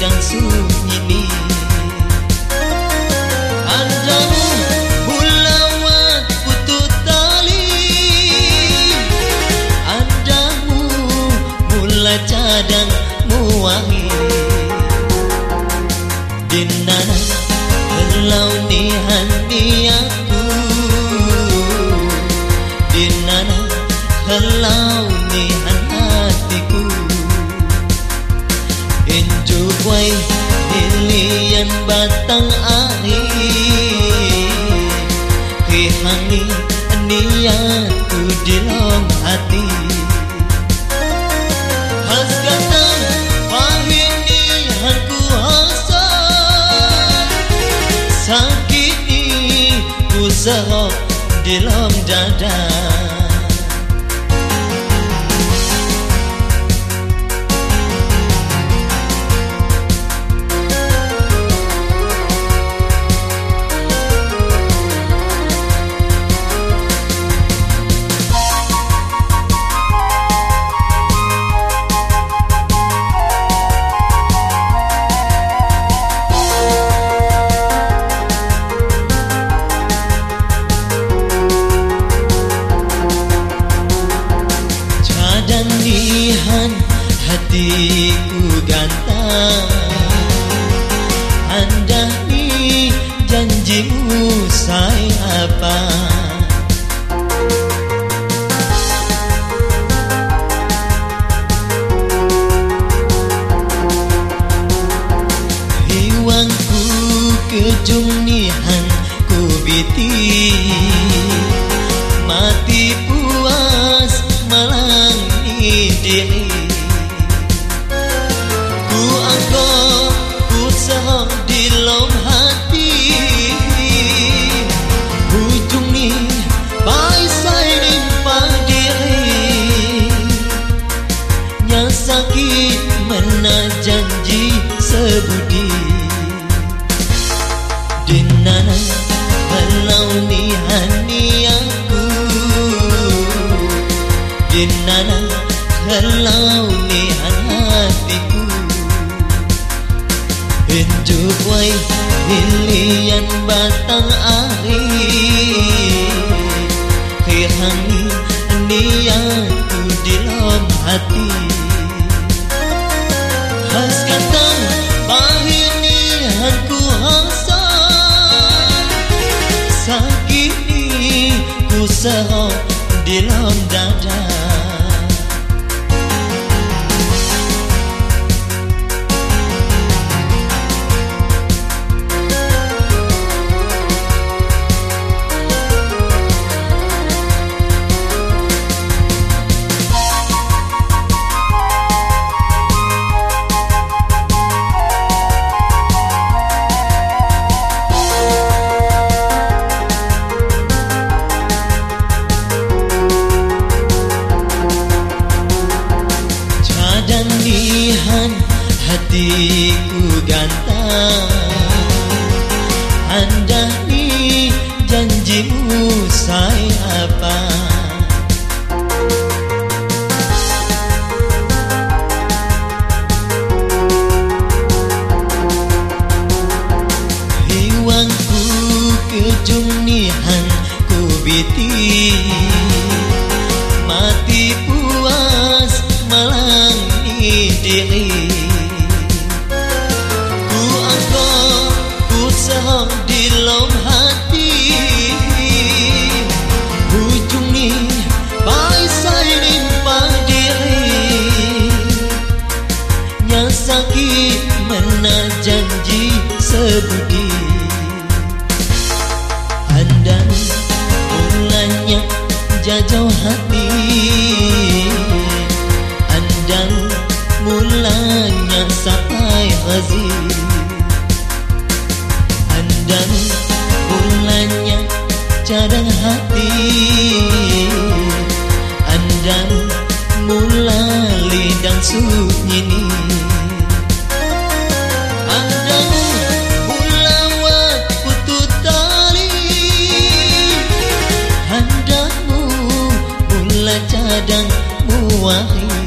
dan su ini niatku di dalam hati. Sakit ini ku serok di dalam dada. Kejunihan ku biti. Mati puas malang diri Injuk wai hilian batang air. Kehangi niatku di dalam hati. Has katang bahir niatku hasang Sakit ni ku serok hatiku gantang Anda ni janjimu saya apa janji sebudi. Anda mulanya jajau hati. Anda mulanya sampai hazir dan bulannya cadang hati. Anda mula lidang sunyi ni anda mula cadang muahi